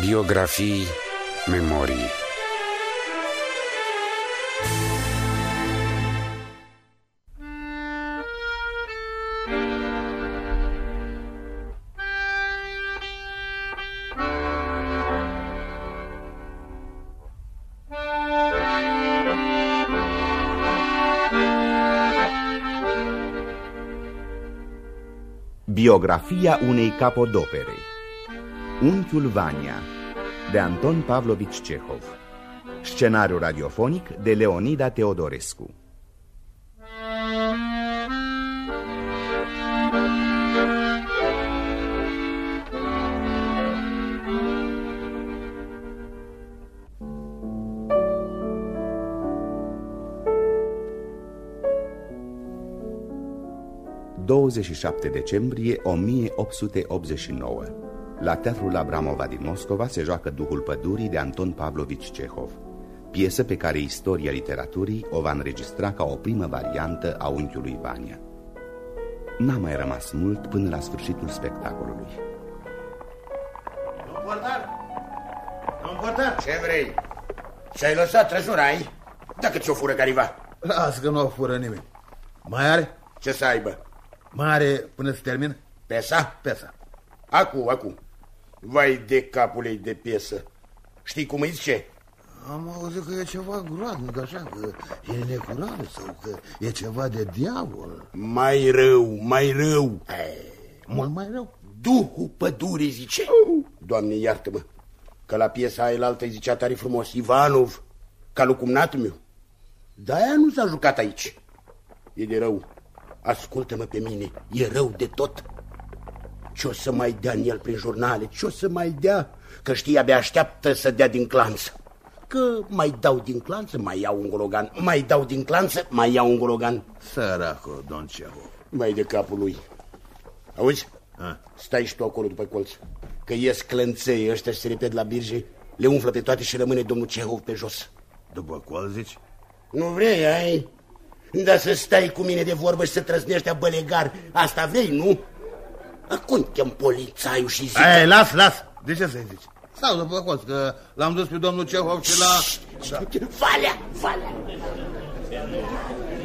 Biografii, memorii. Biografia unei capodopere Unchiul Vania de Anton Pavlovici Cehov. Scenariu radiofonic de Leonida Teodorescu. 27 decembrie 1889 La Teatrul Abramova din Moscova se joacă Duhul Pădurii de Anton Pavlovici Cehov Piesă pe care istoria literaturii o va înregistra ca o primă variantă a unchiului Vania N-a mai rămas mult până la sfârșitul spectacolului Domn portar! Domn portar! Ce vrei? Și-ai lăsat trăsura, ai? Dacă ți-o fură cariva Las că nu o fură nimeni Mai are? Ce să aibă? Mare până se termin? Pesa? Pesa. Acu, acu. Vai de capul ei de piesă. Știi cum îi zice? Am auzit că e ceva groaznic, așa, că e necurare sau că e ceva de diavol. Mai rău, mai rău. E, mult mai rău. Duhul pădurii, zice. Doamne, iartă-mă, că la piesa aia altă îi zicea tare frumos Ivanov, ca lucumnatul meu. De-aia nu s-a jucat aici. E de rău. Ascultă-mă pe mine, e rău de tot. Ce o să mai dea în el prin jurnale? Ce o să mai dea? Că știi, abia așteaptă să dea din clanță. Că mai dau din clanță, mai iau un gologan. Mai dau din clanță, mai iau un gologan. Săracu, don Cehu. Mai de capul lui. Auzi? A? Stai și tu acolo după colț. Că ies clănței ăștia și se repet la birje, le umflă pe toate și rămâne domnul Cehov pe jos. După colț, zici? Nu vrei, ai? Dar să stai cu mine de vorbă și să trăznești a bălegar, asta vrei, nu? Acum chem polițaiul și zic... Ei, las, las! De ce să-i zici? Stau după colț, că l-am dus pe domnul Cehov și la... Da. Valea, valea!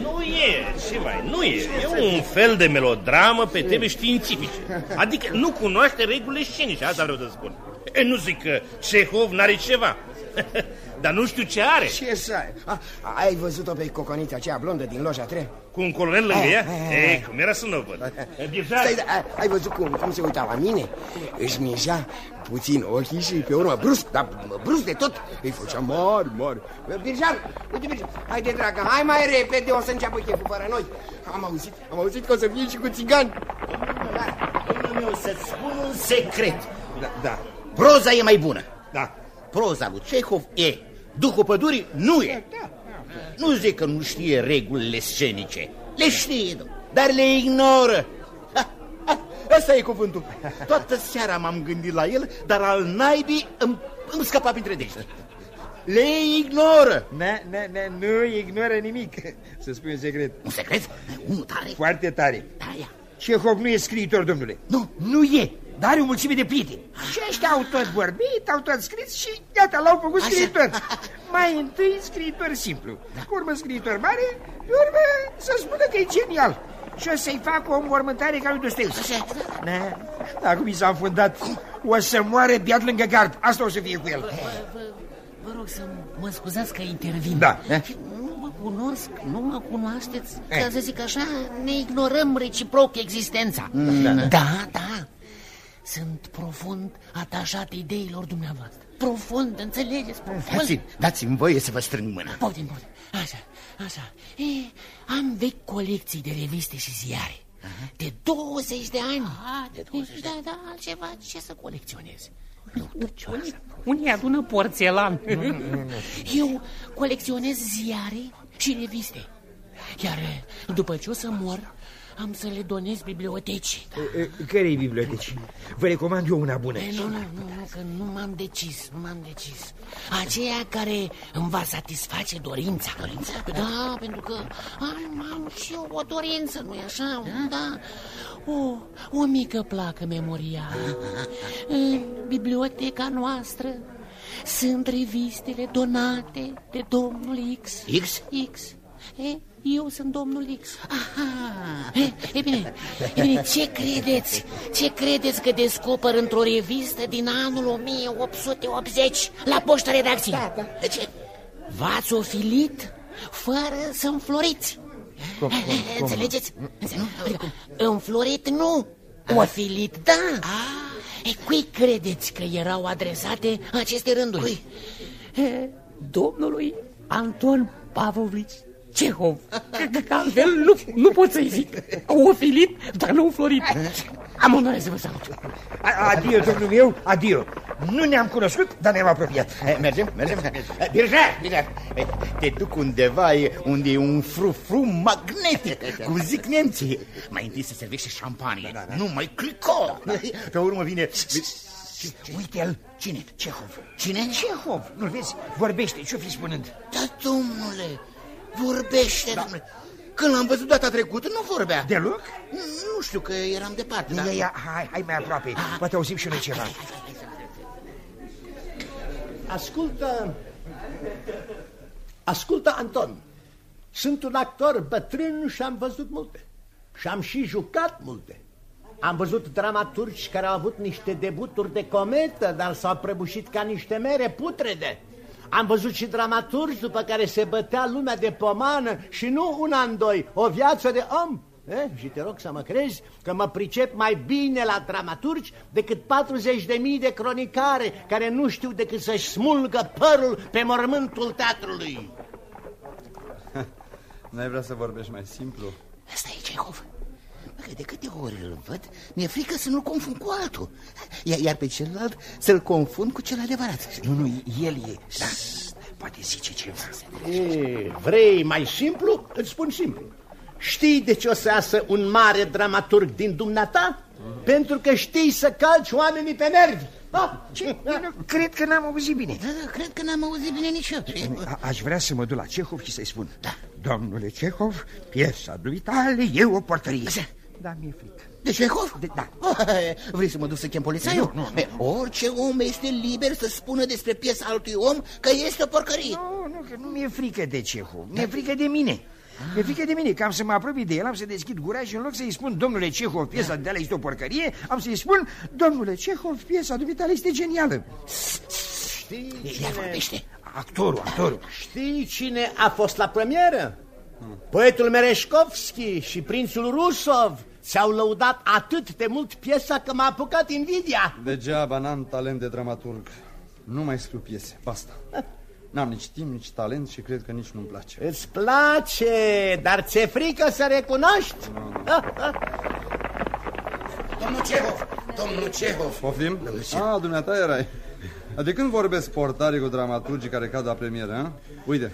Nu e, ce mai, nu e. E un fel de melodramă pe teme științifice. Adică nu cunoaște regulile scenice, asta vreau să spun. E, nu zic că Cehov n-are ceva. Dar nu știu ce are. Ce să ai? A, ai văzut-o pe coconița aceea blondă din loja 3? Cu un colonel lângă ea? Ei, cum era să nu o văd? Stai, da, ai, ai văzut cum, cum se uita la mine? Își mija puțin ochii și pe urmă brusc, dar brusc de tot, îi făcea mari, mari. Birjar, uite Birjar, haide dragă, hai mai repede, o să înceapă cheful fără noi. Am auzit, am auzit că o să fie și cu țigani. Domnul meu, să-ți spun un secret. Da, da. Proza e mai bună. Da. Proza lui Cehov e. Duhul pădurii nu e. Nu zic că nu știe regulile scenice. Le știe, dar le ignoră. Ha, ha, Ăsta e cuvântul. Toată seara m-am gândit la el, dar al naibii îmi, îmi scăpa printre dești. Le ignoră. Ne, ne, ne, nu ignoră nimic. Să spui un secret. Un secret? Unul tare. Foarte tare. Da, ia. Cehov nu e scriitor, domnule. Nu. Nu e, dar are o mulțime de prieteni. Și ăștia au tot vorbit, au tot scris și gata, l-au făcut Așa. scriitor. Mai întâi scriitor simplu, da. urmă scriitor mare, pe urmă să spună că e genial. Și o să-i fac o înmormântare ca lui Dostoevski. Așa, da. Da, acum i s-a înfundat, o să moare beat lângă gard. Asta o să fie cu el. Vă, vă rog să mă scuzați că intervin. Da. Nu mă cunosc, nu mă cunoașteți, ca să zic așa, ne ignorăm reciproc existența. Da, da. da. Sunt profund atașat ideilor dumneavoastră. Profund, înțelegeți? Profund. Dați-mi, dați-mi voie să vă strâng mâna. Poftim, poftim. Așa, așa. E, am vechi colecții de reviste și ziare. De 20 de ani. Ah, de 20 de Da, da, altceva ce să colecționez? Nu, unii, unii adună porțelan. Eu colecționez ziare și reviste. Iar după ce o să mor, am să le donez bibliotecii. Care-i biblioteci? Vă recomand eu una bună. E, nu, nu, nu, nu, că nu m-am decis, nu m-am decis. Aceea care îmi va satisface dorința. Dorința? Da, pentru că am, am și eu o dorință, nu-i așa? Da. O, o mică placă memorială. În biblioteca noastră sunt revistele donate de domnul X. X? X. E, eu sunt domnul X. Aha. E, e bine, e bine, ce credeți? Ce credeți că descoper într-o revistă din anul 1880 la poșta redacției? Da, da. Ce? V-ați ofilit fără să înfloriți. Cum, cum, cum? Înțelegeți? Adică, înflorit nu, ofilit da. E, cui credeți că erau adresate aceste rânduri? Cui? E, domnului Anton Pavlovici Cehov. Că, că altfel nu, nu pot să-i zic. Ofilit, dar nu înflorit. Am onoare să vă salut. A- Adio, domnul meu, adio. Nu ne-am cunoscut, dar ne-am apropiat. Eh, Mergem, mergem. Eh, Birja, Birja. Eh, Te duc undeva e- unde e un frufru magnetic, cum zic nemții. Mai întâi se servește șampanie, nu mai clico. Pe urmă vine... Uite-l, cine? Cehov. Cine? Cehov, nu-l vezi? Vorbește, ce-o fi spunând? Da, domnule, vorbește, domnule. Când l-am văzut data trecută, nu vorbea. Deloc? Nu știu că eram departe, dar... Ia, ia, hai, hai mai aproape. Poate auzim și noi ceva. Ascultă... Ascultă, Anton. Sunt un actor bătrân și am văzut multe. Și am și jucat multe. Am văzut dramaturgi care au avut niște debuturi de cometă, dar s-au prăbușit ca niște mere putrede. Am văzut și dramaturgi după care se bătea lumea de pomană și nu un an, doi, o viață de om. Eh? Și te rog să mă crezi că mă pricep mai bine la dramaturgi decât 40.000 de mii de cronicare care nu știu decât să-și smulgă părul pe mormântul teatrului. N-ai vrea să vorbești mai simplu? Asta e Cehov. Bă, că de câte ori îl văd, mi-e frică să nu-l confund cu altul. Iar, iar pe celălalt să-l confund cu cel adevărat. Nu, nu, el e. Da. Poate zice ceva. E, vrei mai simplu? Îți spun simplu. Știi de ce o să iasă un mare dramaturg din dumneata? Pentru că știi să calci oamenii pe nervi. Ah, Ce? Cred că n-am auzit bine. Da, da, cred că n-am auzit bine nici eu. A- Aș vrea să mă duc la Cehov și să-i spun da. Domnule Cehov, piesa dumitale e o portărie Da, mi-e frică De Cehov? De, da. Vrei să mă duc să chem polițaiul? Nu, nu, nu. Orice om este liber să spună despre piesa altui om că este o porcărie. Nu, nu, că nu mi-e frică de Cehov Mi-e frică de mine Mi-e frică de mine, că am să mă apropii de el, am să deschid gura și în loc să-i spun Domnule Cehov, piesa de este o porcărie Am să-i spun Domnule Cehov, piesa dumitale este genială Știi Ia cine, vorbește. Actorul, actorul știi cine a fost la premieră? Poetul Mereșkovski și prințul Rusov ți-au lăudat atât de mult piesa că m-a apucat invidia. Degeaba n-am talent de dramaturg. Nu mai scriu piese, basta. N-am nici timp, nici talent și cred că nici nu-mi place. Îți place, dar ți-e frică să recunoști? Domnul Cehov, domnul Cehov. Poftim? Ah, dumneata erai. De când vorbesc portarii cu dramaturgii care cad la premieră, a? Uite,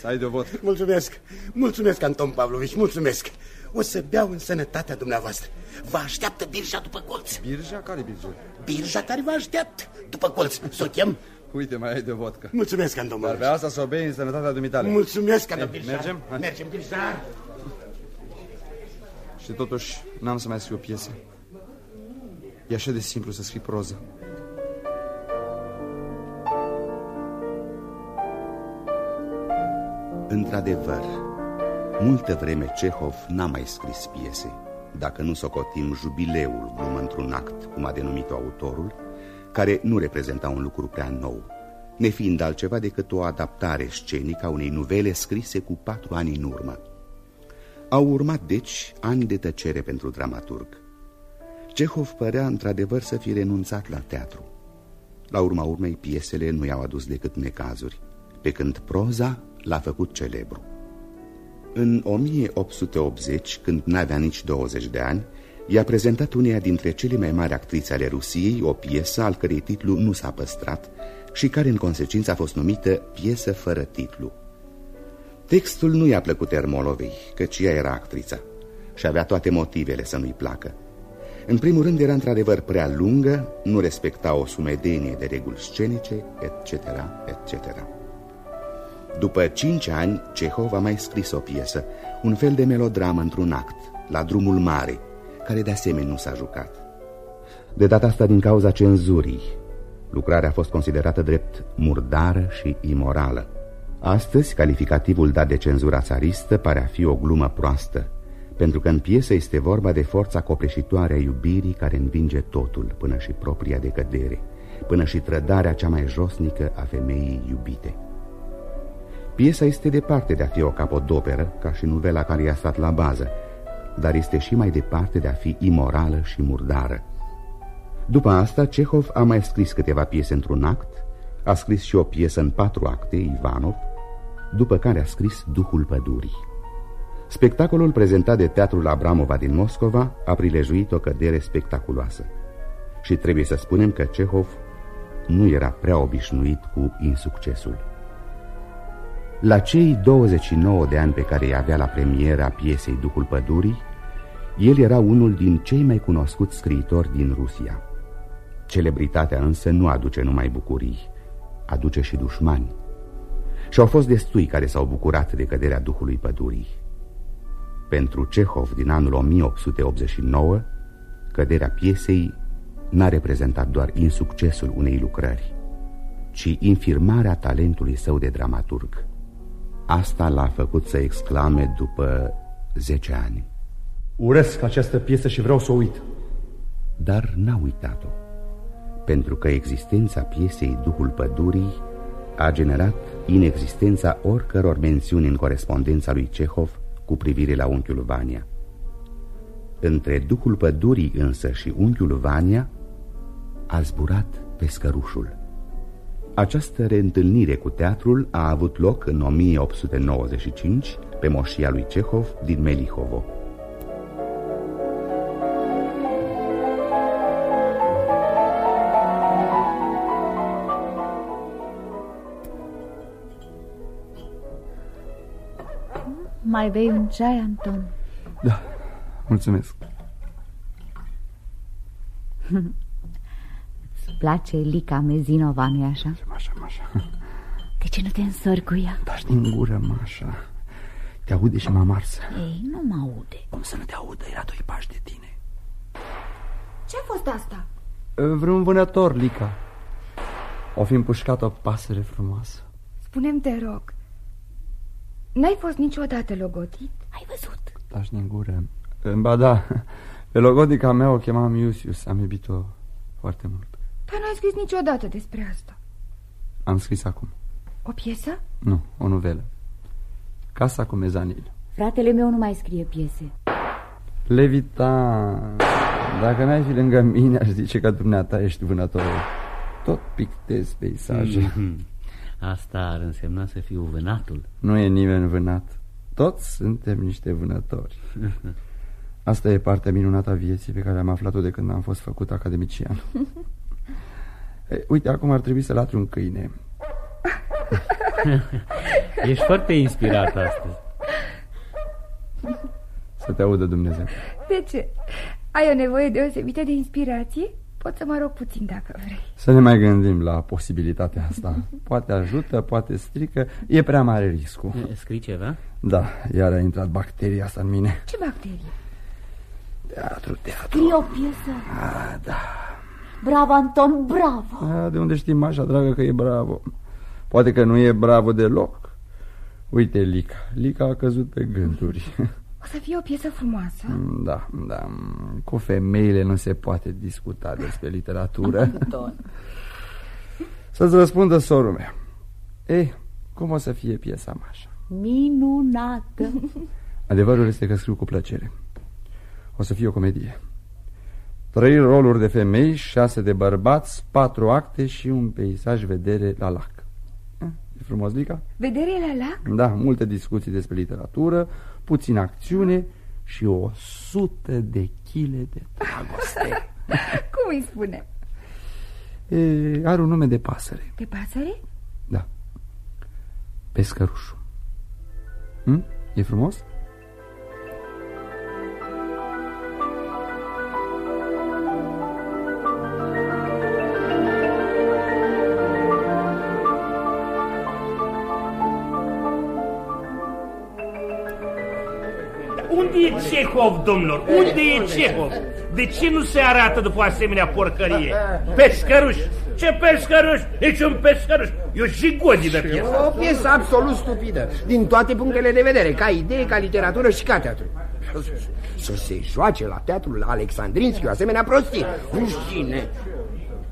să ai de vot. Mulțumesc, mulțumesc, Anton Pavlovici, mulțumesc. O să beau în sănătatea dumneavoastră. Vă așteaptă birja după colț. Birja? Care birja? Birja care vă așteaptă după colț. Să o chem? Uite, mai ai de vodka. Mulțumesc, Anton Dar pe Pavlovici. asta să o bei în sănătatea dumitale. Mulțumesc, Anton Ei, Birja. mergem? Hai. Mergem, Birja. Și totuși n-am să mai scriu piese. E așa de simplu să scrii proză. Într-adevăr, multă vreme Cehov n-a mai scris piese, dacă nu socotim jubileul, glumă într-un act, cum a denumit-o autorul, care nu reprezenta un lucru prea nou, nefiind altceva decât o adaptare scenică a unei nuvele scrise cu patru ani în urmă. Au urmat, deci, ani de tăcere pentru dramaturg. Cehov părea într-adevăr să fi renunțat la teatru. La urma urmei, piesele nu i-au adus decât necazuri, pe când proza l-a făcut celebru. În 1880, când n-avea nici 20 de ani, i-a prezentat uneia dintre cele mai mari actrițe ale Rusiei o piesă al cărei titlu nu s-a păstrat și care în consecință a fost numită piesă fără titlu. Textul nu i-a plăcut Ermolovei, căci ea era actrița și avea toate motivele să nu-i placă. În primul rând era într-adevăr prea lungă, nu respecta o sumedenie de reguli scenice, etc., etc. După cinci ani, Cehov a mai scris o piesă, un fel de melodramă într-un act, la drumul mare, care de asemenea nu s-a jucat. De data asta din cauza cenzurii, lucrarea a fost considerată drept murdară și imorală. Astăzi, calificativul dat de cenzura țaristă pare a fi o glumă proastă, pentru că în piesă este vorba de forța copleșitoare a iubirii care învinge totul, până și propria decădere, până și trădarea cea mai josnică a femeii iubite. Piesa este departe de a fi o capodoperă, ca și novela care i-a stat la bază, dar este și mai departe de a fi imorală și murdară. După asta, Cehov a mai scris câteva piese într-un act, a scris și o piesă în patru acte, Ivanov, după care a scris Duhul Pădurii. Spectacolul prezentat de Teatrul Abramova din Moscova a prilejuit o cădere spectaculoasă. Și trebuie să spunem că Cehov nu era prea obișnuit cu insuccesul. La cei 29 de ani pe care îi avea la premiera piesei Duhul Pădurii, el era unul din cei mai cunoscuți scriitori din Rusia. Celebritatea însă nu aduce numai bucurii, aduce și dușmani. Și au fost destui care s-au bucurat de căderea Duhului Pădurii. Pentru Cehov din anul 1889, căderea piesei n-a reprezentat doar insuccesul unei lucrări, ci infirmarea talentului său de dramaturg. Asta l-a făcut să exclame după 10 ani. Urăsc această piesă și vreau să o uit. Dar n-a uitat-o, pentru că existența piesei Duhul Pădurii a generat inexistența oricăror mențiuni în corespondența lui Cehov cu privire la unchiul Vania. Între Duhul Pădurii însă și unchiul Vania a zburat pescărușul. Această reîntâlnire cu teatrul a avut loc în 1895 pe moșia lui Cehov din Melihovo. Mai bei un ceai, Anton? Da, mulțumesc. Îți place Lica Mezinova, nu-i așa? Mașa, Mașa. De ce nu te însori cu ea? Taci din gură, Mașa. Te aude și mă marsă. Ei, nu mă aude. Cum să nu te audă? Era doi pași de tine. Ce-a fost asta? Vreun vânător, Lica. O fi împușcat o pasăre frumoasă. Spune-mi, te rog, N-ai fost niciodată logotit? Ai văzut? Taci din gură. Ba da, pe logotica mea o chemam Iusius. Am iubit-o foarte mult. Dar n-ai scris niciodată despre asta. Am scris acum. O piesă? Nu, o novelă. Casa cu mezanil. Fratele meu nu mai scrie piese. Levita, dacă n-ai fi lângă mine, aș zice că dumneata ești vânătorul. Tot pictezi peisaje. Mm -hmm. Asta ar însemna să fiu vânatul Nu e nimeni vânat Toți suntem niște vânători Asta e partea minunată a vieții Pe care am aflat-o de când am fost făcut academician e, Uite, acum ar trebui să latri un câine. Ești foarte inspirat astăzi. Să te audă Dumnezeu. De ce? Ai o nevoie deosebită de inspirație? Pot să mă rog puțin dacă vrei. Să ne mai gândim la posibilitatea asta. Poate ajută, poate strică. E prea mare riscul. Scrii ceva? Da, iar a intrat bacteria asta în mine. Ce bacterie? Teatru, teatru. Scrie o piesă? A, Da Bravo, Anton, bravo. A, De unde știm așa, dragă, că e bravo. Poate că nu e bravo deloc. Uite, Lica. Lica a căzut pe gânduri. O să fie o piesă frumoasă. Da, da. Cu femeile nu se poate discuta despre literatură. Să-ți răspundă sorul meu. Ei, cum o să fie piesa așa? Minunată. Adevărul este că scriu cu plăcere. O să fie o comedie Trei roluri de femei, șase de bărbați, patru acte și un peisaj vedere la lac E frumos, Lica? Vedere la lac? Da, multe discuții despre literatură puțină acțiune și o sută de chile de dragoste. Cum îi spune? E, are un nume de pasăre. De pasăre? Da. Pescărușul. Hm? E frumos? Unde e Cehov, domnilor? Unde e Cehov? De ce nu se arată după asemenea porcărie? Pescăruș! Ce pescăruș? Niciun pescăruș! E o jigodii de piesă. O piesă absolut stupidă, din toate punctele de vedere, ca idee, ca literatură și ca teatru. Să se joace la teatrul Alexandrinski o asemenea prostie. Rușine!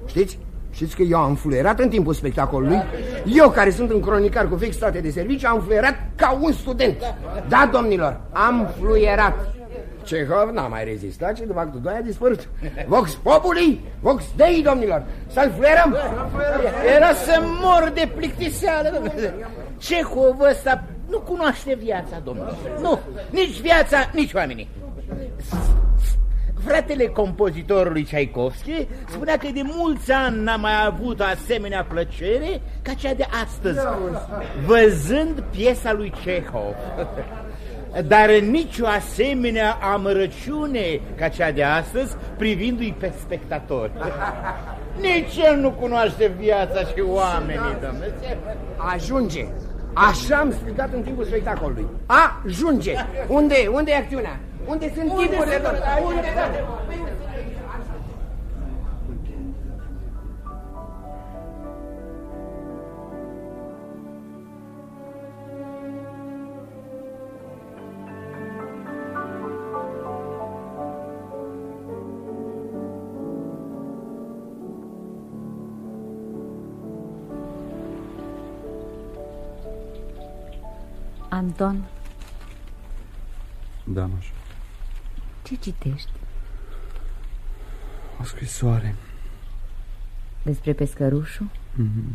Știți? Știți că eu am fluierat în timpul spectacolului? Eu, care sunt un cronicar cu fix state de serviciu, am fluierat ca un student. Da, domnilor, am fluierat. Cehov n-a mai rezistat și după actul 2 a dispărut. Vox Populi, Vox Dei, domnilor. Să-l fluierăm? Era să mor de plictiseală, domnule. Cehov ăsta nu cunoaște viața, domnule. Nu, nici viața, nici oamenii. Fratele compozitorului Tchaikovsky spunea că de mulți ani n-a mai avut o asemenea plăcere ca cea de astăzi, văzând piesa lui Cehov. Dar nici o asemenea amărăciune ca cea de astăzi privindu-i pe spectatori. Nici el nu cunoaște viața și oamenii, domnule. Ajunge. Așa am strigat în timpul spectacolului. Ajunge. Unde, unde e acțiunea? Unde sunt Unde tipurile? sunt? Unde, Anton, Da, Mașa. Ce citești? O scrisoare. Despre pescărușul? Mhm.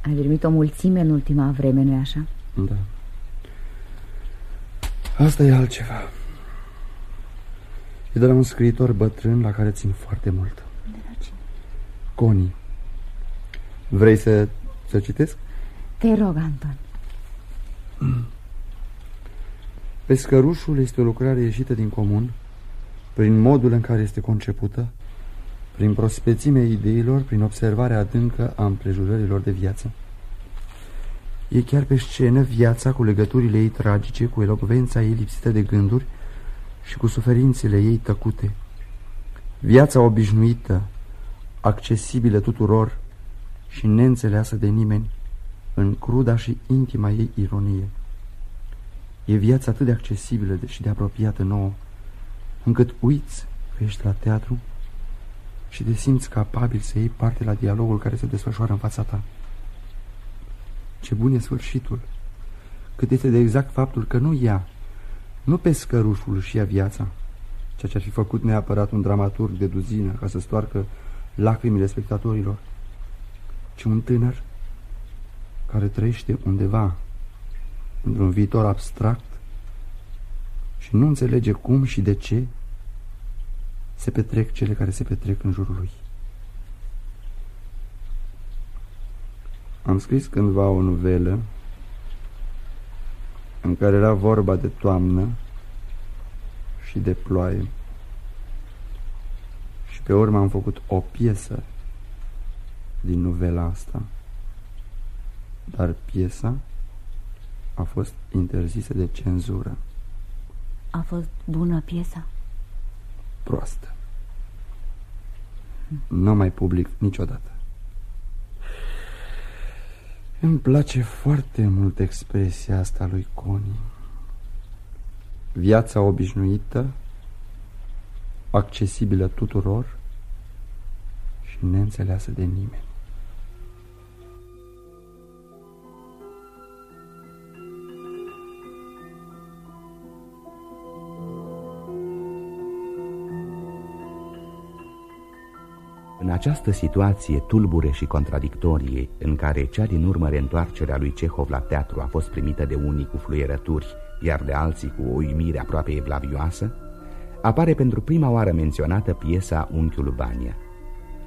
Ai primit o mulțime în ultima vreme, nu-i așa? Da. Asta e altceva. E de la un scriitor bătrân la care țin foarte mult. De la cine? Coni. Vrei să, să citesc? Te rog, Anton. Pescărușul este o lucrare ieșită din comun prin modul în care este concepută, prin prospețimea ideilor, prin observarea adâncă a împrejurărilor de viață. E chiar pe scenă viața cu legăturile ei tragice, cu elocvența ei lipsită de gânduri și cu suferințele ei tăcute. Viața obișnuită, accesibilă tuturor și neînțeleasă de nimeni, în cruda și intima ei ironie. E viața atât de accesibilă de- și de apropiată nouă, încât uiți că ești la teatru și te simți capabil să iei parte la dialogul care se desfășoară în fața ta. Ce bun e sfârșitul! Cât este de exact faptul că nu ea, nu pescărușul și ia viața, ceea ce ar fi făcut neapărat un dramaturg de duzină ca să stoarcă lacrimile spectatorilor, ci un tânăr care trăiește undeva într-un viitor abstract și nu înțelege cum și de ce se petrec cele care se petrec în jurul lui. Am scris cândva o novelă în care era vorba de toamnă și de ploaie. Și pe urmă am făcut o piesă din novela asta. Dar piesa a fost interzisă de cenzură. A fost bună piesa? Proastă. Nu mai public niciodată. Îmi place foarte mult expresia asta lui Coni. Viața obișnuită, accesibilă tuturor și neînțeleasă de nimeni. În această situație tulbure și contradictorie, în care cea din urmă reîntoarcerea lui Cehov la teatru a fost primită de unii cu fluierături, iar de alții cu o uimire aproape evlavioasă, apare pentru prima oară menționată piesa Unchiul Vania.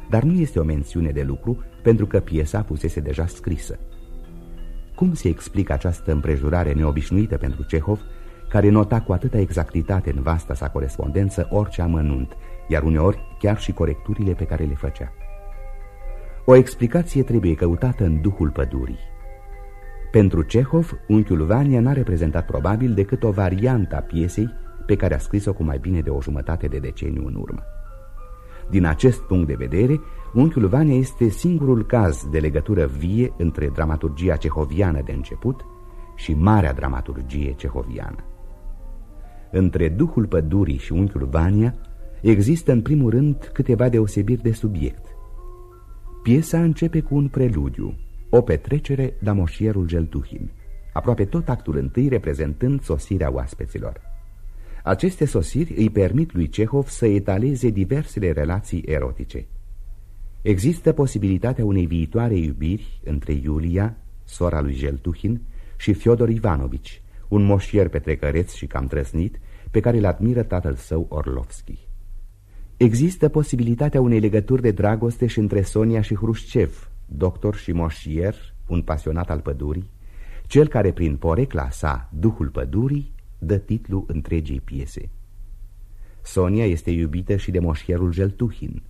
Dar nu este o mențiune de lucru, pentru că piesa fusese deja scrisă. Cum se explică această împrejurare neobișnuită pentru Cehov, care nota cu atâta exactitate în vasta sa corespondență orice amănunt, iar uneori chiar și corecturile pe care le făcea. O explicație trebuie căutată în duhul pădurii. Pentru Cehov, unchiul Vania n-a reprezentat probabil decât o variantă a piesei pe care a scris-o cu mai bine de o jumătate de deceniu în urmă. Din acest punct de vedere, Unchiul Vania este singurul caz de legătură vie între dramaturgia cehoviană de început și marea dramaturgie cehoviană. Între Duhul Pădurii și Unchiul Vania există în primul rând câteva deosebiri de subiect. Piesa începe cu un preludiu, o petrecere la moșierul Geltuhin, aproape tot actul întâi reprezentând sosirea oaspeților. Aceste sosiri îi permit lui Cehov să etaleze diversele relații erotice. Există posibilitatea unei viitoare iubiri între Iulia, sora lui Geltuhin, și Fiodor Ivanovici, un moșier petrecăreț și cam trăsnit, pe care îl admiră tatăl său Orlovski. Există posibilitatea unei legături de dragoste și între Sonia și Hrușcev, doctor și moșier, un pasionat al pădurii, cel care prin porecla sa, Duhul Pădurii, dă titlu întregii piese. Sonia este iubită și de moșierul Jeltuhin.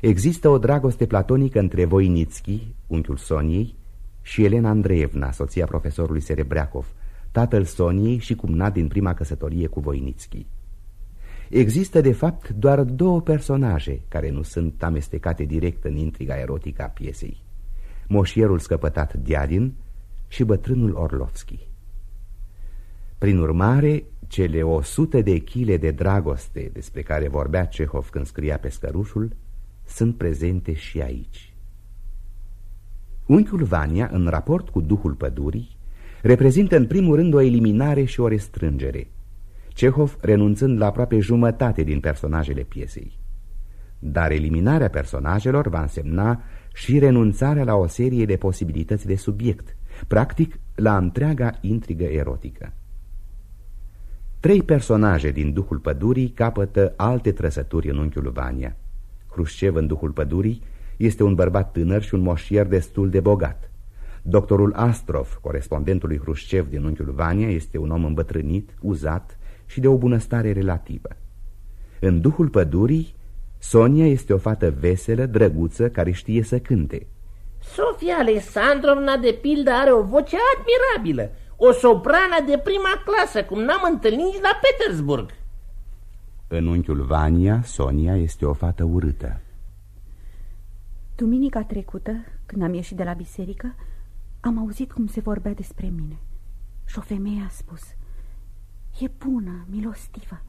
Există o dragoste platonică între Voinitski, unchiul Soniei, și Elena Andreevna, soția profesorului Serebreacov, tatăl Soniei și cumnat din prima căsătorie cu Voinitski. Există, de fapt, doar două personaje care nu sunt amestecate direct în intriga erotică a piesei. Moșierul scăpătat Diadin și bătrânul Orlovski. Prin urmare, cele o sută de chile de dragoste despre care vorbea Cehov când scria pe scărușul sunt prezente și aici. Unchiul Vania, în raport cu Duhul Pădurii, reprezintă în primul rând o eliminare și o restrângere, Cehov renunțând la aproape jumătate din personajele piesei. Dar eliminarea personajelor va însemna și renunțarea la o serie de posibilități de subiect, practic la întreaga intrigă erotică. Trei personaje din Duhul Pădurii capătă alte trăsături în unchiul Vania. Hrușcev în Duhul Pădurii este un bărbat tânăr și un moșier destul de bogat. Doctorul Astrov, corespondentul lui Hrușcev din unchiul Vania, este un om îmbătrânit, uzat și de o bunăstare relativă. În Duhul Pădurii, Sonia este o fată veselă, drăguță, care știe să cânte. Sofia Alexandrovna, de pildă, are o voce admirabilă o soprană de prima clasă, cum n-am întâlnit nici la Petersburg. În unchiul Vania, Sonia este o fată urâtă. Duminica trecută, când am ieșit de la biserică, am auzit cum se vorbea despre mine. Și o femeie a spus, e bună, milostivă,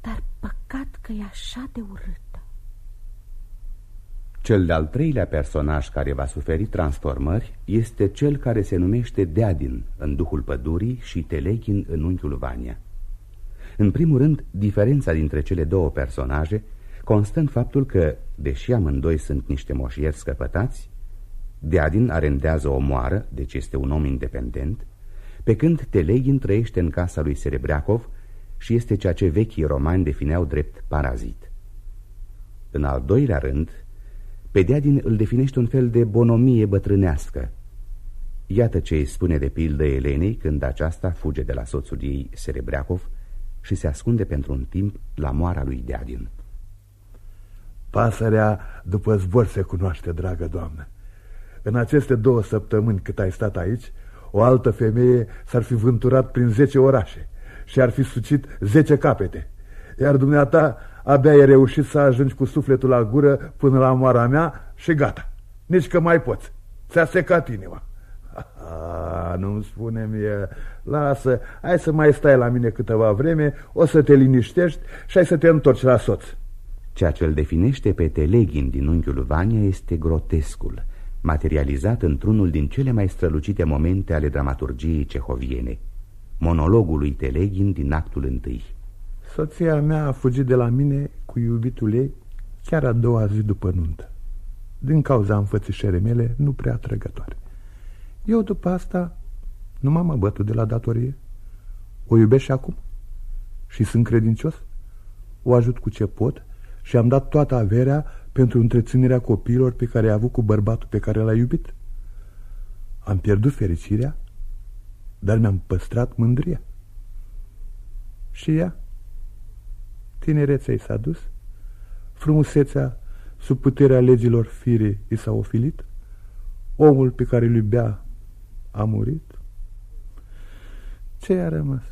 dar păcat că e așa de urât. Cel de-al treilea personaj care va suferi transformări este cel care se numește Deadin în Duhul Pădurii și Telechin în Unchiul Vania. În primul rând, diferența dintre cele două personaje constă în faptul că, deși amândoi sunt niște moșieri scăpătați, Deadin arendează o moară, deci este un om independent, pe când Teleghin trăiește în casa lui Serebreacov și este ceea ce vechii romani defineau drept parazit. În al doilea rând, pe Deadin îl definește un fel de bonomie bătrânească. Iată ce îi spune de pildă Elenei când aceasta fuge de la soțul ei, Serebreacov, și se ascunde pentru un timp la moara lui Deadin. Pasărea după zbor se cunoaște, dragă doamnă. În aceste două săptămâni cât ai stat aici, o altă femeie s-ar fi vânturat prin zece orașe și ar fi sucit zece capete. Iar dumneata abia ai reușit să ajungi cu sufletul la gură până la moara mea și gata. Nici că mai poți. Ți-a secat inima. Nu-mi spune mie, lasă, hai să mai stai la mine câteva vreme, o să te liniștești și ai să te întorci la soț. Ceea ce îl definește pe Teleghin din unchiul Vania este grotescul, materializat într-unul din cele mai strălucite momente ale dramaturgiei cehoviene, monologul lui Teleghin din actul întâi. Soția mea a fugit de la mine cu iubitul ei chiar a doua zi după nuntă. Din cauza înfățișării mele nu prea atrăgătoare. Eu după asta nu m-am abătut de la datorie. O iubesc și acum și sunt credincios. O ajut cu ce pot și am dat toată averea pentru întreținerea copiilor pe care i-a avut cu bărbatul pe care l-a iubit. Am pierdut fericirea, dar mi-am păstrat mândria. Și ea Tinerețea i s-a dus, frumusețea sub puterea legilor firii i s-a ofilit, omul pe care îl iubea a murit. Ce a rămas?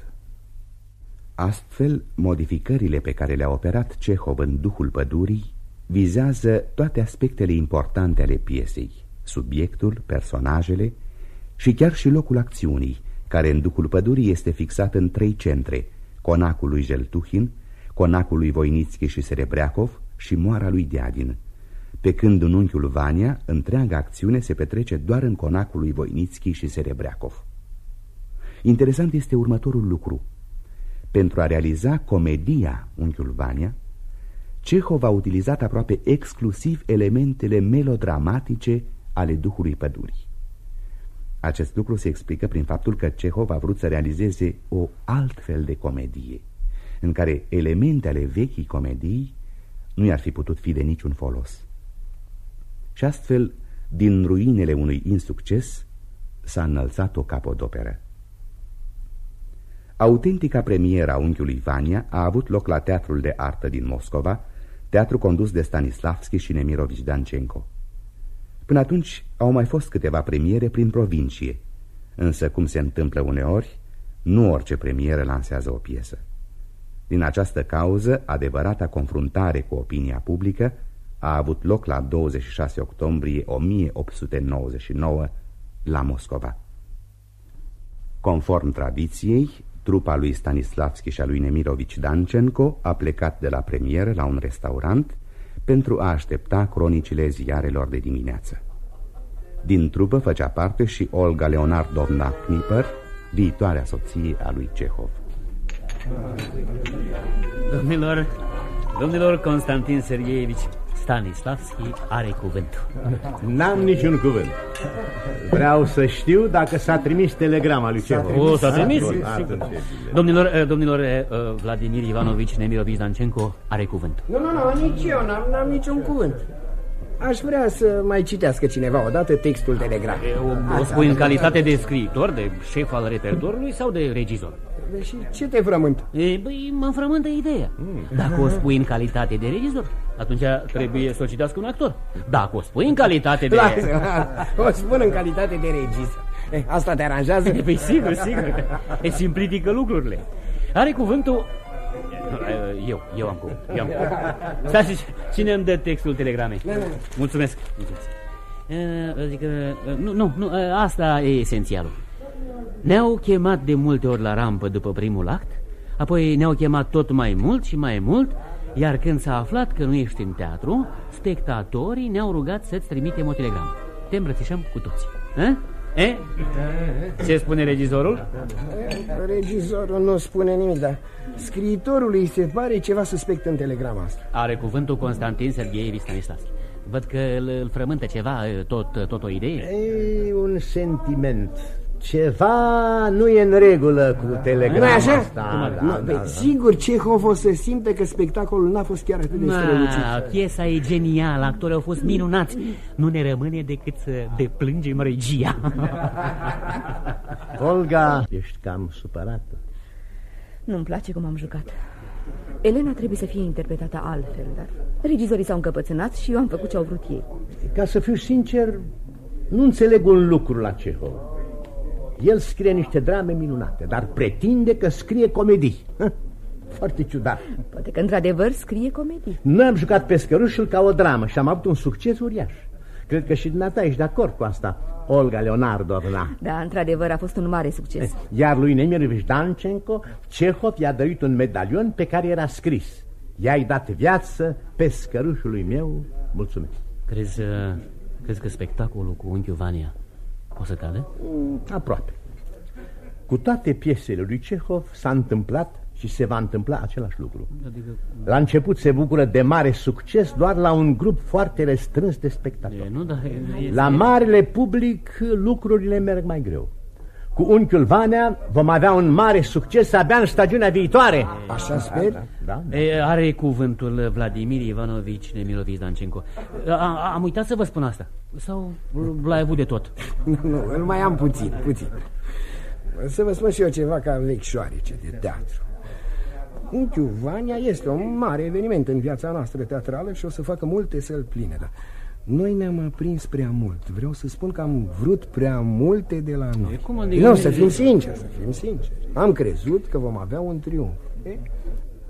Astfel, modificările pe care le-a operat Cehov în Duhul Pădurii vizează toate aspectele importante ale piesei, subiectul, personajele și chiar și locul acțiunii, care în Duhul Pădurii este fixat în trei centre, conacul lui Jeltuhin, conacul lui Voinițchi și Serebreacov și moara lui Diagin, pe când în unchiul Vania, întreaga acțiune se petrece doar în conacul lui Voinițchi și Serebreacov. Interesant este următorul lucru. Pentru a realiza comedia Unchiul Vania, Cehov a utilizat aproape exclusiv elementele melodramatice ale Duhului Pădurii. Acest lucru se explică prin faptul că Cehov a vrut să realizeze o altfel de comedie, în care elemente ale vechii comedii nu i-ar fi putut fi de niciun folos. Și astfel, din ruinele unui insucces, s-a înălțat o capodoperă. Autentica premieră a unchiului Vania a avut loc la Teatrul de Artă din Moscova, teatru condus de Stanislavski și Nemirovici Dancenco. Până atunci au mai fost câteva premiere prin provincie, însă, cum se întâmplă uneori, nu orice premieră lansează o piesă. Din această cauză, adevărata confruntare cu opinia publică a avut loc la 26 octombrie 1899 la Moscova. Conform tradiției, trupa lui Stanislavski și a lui Nemirovici Dancenco a plecat de la premieră la un restaurant pentru a aștepta cronicile ziarelor de dimineață. Din trupă făcea parte și Olga Leonardovna Kniper, viitoarea soție a lui Cehov. Domnilor, domnilor Constantin Sergeevici, Stanislavski are cuvântul. N-am niciun cuvânt. Vreau să știu dacă s-a trimis telegrama lui Cehov. O, s-a trimis? Bun, Sigur. atunci e bine. Domnilor, eh, domnilor eh, Vladimir Ivanovici Nemirovici Dancenco are cuvântul. Nu, nu, nu, nici eu n-am, n-am niciun cuvânt. Aș vrea să mai citească cineva odată textul telegramei. O, o spui în calitate de scriitor, de șef al repertorului sau de regizor? Și ce te frământ? E, băi, mă înfrământă ideea. Dacă o spui în calitate de regizor, atunci trebuie să o citească un actor. Dacă o spui în calitate de... Lasă, o spun în calitate de regizor. Eh, Asta te aranjează? Păi sigur, sigur. E simplifică lucrurile. Are cuvântul... Eu, eu am cuvânt. Eu am cuvânt. Stați, cine îmi dă textul telegramei? Mulțumesc. Mulțumesc. E, Adică, nu, nu, nu, asta e esențialul. Ne-au chemat de multe ori la rampă după primul act, apoi ne-au chemat tot mai mult și mai mult, iar când s-a aflat că nu ești în teatru, spectatorii ne-au rugat să-ți trimitem o telegramă. Te îmbrățișăm cu toții. Eh? Eh? Ce spune regizorul? Regizorul nu spune nimic, dar scriitorului îi se pare ceva suspect în telegrama asta. Are cuvântul Constantin Sergieevici Stanislavski. Văd că îl, îl frământă ceva, tot, tot o idee. E un sentiment. Ceva nu e în regulă cu telegrama nu așa? asta. nu, da, da, Sigur, Cehov o să simte că spectacolul n-a fost chiar atât de strălucit. Ma, piesa e genială, actorii au fost minunați. Nu ne rămâne decât să deplângem regia. Olga, ești cam supărată. Nu-mi place cum am jucat. Elena trebuie să fie interpretată altfel, dar regizorii s-au încăpățânat și eu am făcut ce au vrut ei. Ca să fiu sincer, nu înțeleg un lucru la Cehov. El scrie niște drame minunate, dar pretinde că scrie comedii. Foarte ciudat. Poate că într-adevăr scrie comedii. Noi am jucat pe scărușul ca o dramă și am avut un succes uriaș. Cred că și dumneata ești de acord cu asta, Olga Leonardovna. Da, într-adevăr a fost un mare succes. Iar lui Nemirovici Dancenco, Cehov i-a dăruit un medalion pe care era scris. I-ai dat viață pe scărușului meu. Mulțumesc. Crezi, uh, crezi că spectacolul cu unchiul Vania o să cadă? Mm, aproape. Cu toate piesele lui Cehov s-a întâmplat și se va întâmpla același lucru. Adică... La început se bucură de mare succes doar la un grup foarte restrâns de spectatori. E, nu, dar e, La marele public lucrurile merg mai greu. Cu unchiul Vanea vom avea un mare succes abia în stagiunea viitoare. Așa sper? Da, da, da. E, are cuvântul Vladimir Ivanovici Nemirovici Dancenco. A, am uitat să vă spun asta. Sau l-ai avut de tot? Nu, nu, îl mai am puțin, puțin. Să vă spun și eu ceva ca vechi șoarece de teatru. Unchiul Vania este un mare eveniment în viața noastră teatrală și o să facă multe să-l pline, dar noi ne-am aprins prea mult. Vreau să spun că am vrut prea multe de la noi. cum adică nu, să fim sinceri, să fim sinceri. Am crezut că vom avea un triumf.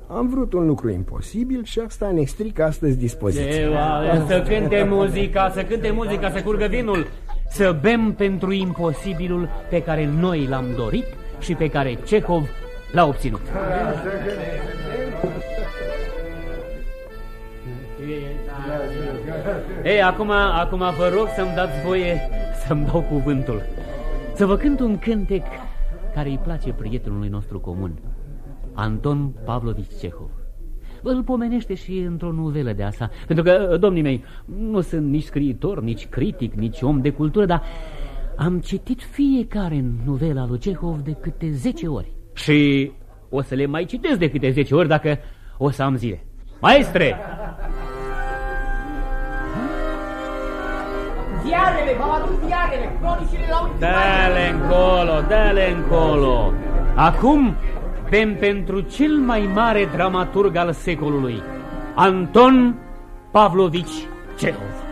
Am vrut un lucru imposibil și asta ne strică astăzi dispoziția. Ceva, să cânte muzica, să cânte muzica, să curgă vinul, să bem pentru imposibilul pe care noi l-am dorit și pe care Cehov l-a obținut. Ei, acum, acum vă rog să-mi dați voie să-mi dau cuvântul. Să vă cânt un cântec care îi place prietenului nostru comun, Anton Pavlovici Cehov. Îl pomenește și într-o novelă de asta, pentru că, domnii mei, nu sunt nici scriitor, nici critic, nici om de cultură, dar am citit fiecare novela lui Cehov de câte 10 ori. Și o să le mai citesc de câte 10 ori dacă o să am zile. Maestre! Ziarele, v-au adus ziarele, cronicile la ultima Dă-le încolo, dă-le încolo. Acum bem pentru cel mai mare dramaturg al secolului, Anton Pavlovici Cehov.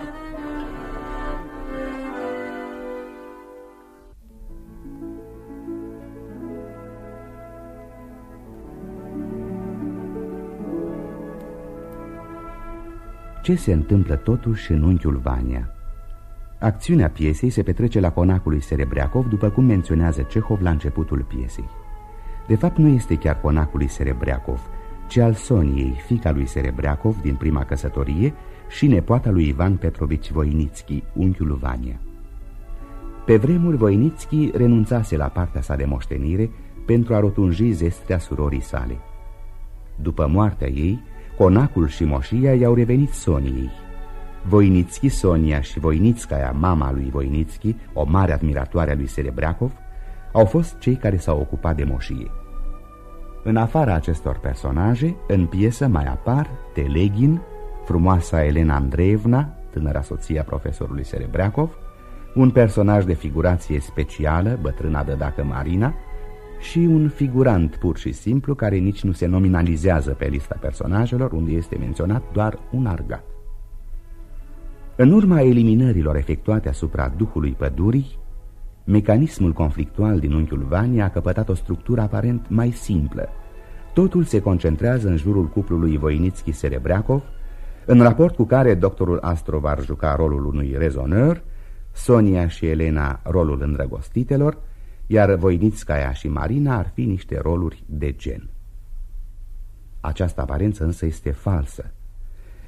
Ce se întâmplă totuși în unchiul Vania? Acțiunea piesei se petrece la conacul lui Serebreacov, după cum menționează Cehov la începutul piesei. De fapt, nu este chiar conacul lui Serebreacov, ci al Soniei, fica lui Serebreacov din prima căsătorie și nepoata lui Ivan Petrovici Voinitski, unchiul Vania. Pe vremuri, Voinitski renunțase la partea sa de moștenire pentru a rotunji zestrea surorii sale. După moartea ei, conacul și moșia i-au revenit Soniei. Voinitski, Sonia și Voinitskaya, mama lui Voinitski, o mare admiratoare a lui Serebreacov, au fost cei care s-au ocupat de moșie. În afara acestor personaje, în piesă mai apar Telegin, frumoasa Elena Andreevna, tânăra soția profesorului Serebreacov, un personaj de figurație specială, bătrâna dădacă Marina, și un figurant pur și simplu care nici nu se nominalizează pe lista personajelor, unde este menționat doar un argat. În urma eliminărilor efectuate asupra duhului pădurii, mecanismul conflictual din unchiul Vania a căpătat o structură aparent mai simplă. Totul se concentrează în jurul cuplului Voinitski-Serebreacov, în raport cu care doctorul Astrov ar juca rolul unui rezonăr, Sonia și Elena rolul îndrăgostitelor, iar Voinitskaya și Marina ar fi niște roluri de gen. Această aparență însă este falsă.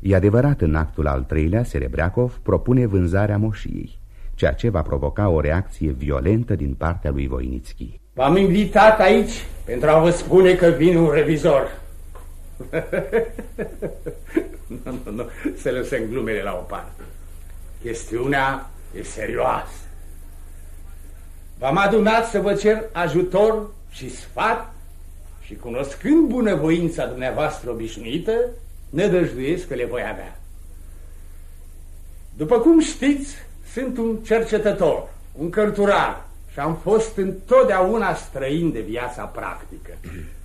E adevărat, în actul al treilea, Serebreacov propune vânzarea moșiei, ceea ce va provoca o reacție violentă din partea lui Voinitski. V-am invitat aici pentru a vă spune că vin un revizor. nu, nu, nu, să lăsăm glumele la o parte. Chestiunea e serioasă. V-am adunat să vă cer ajutor și sfat și cunoscând bunăvoința dumneavoastră obișnuită, ne dăjduiesc că le voi avea. După cum știți, sunt un cercetător, un cărturar și am fost întotdeauna străin de viața practică.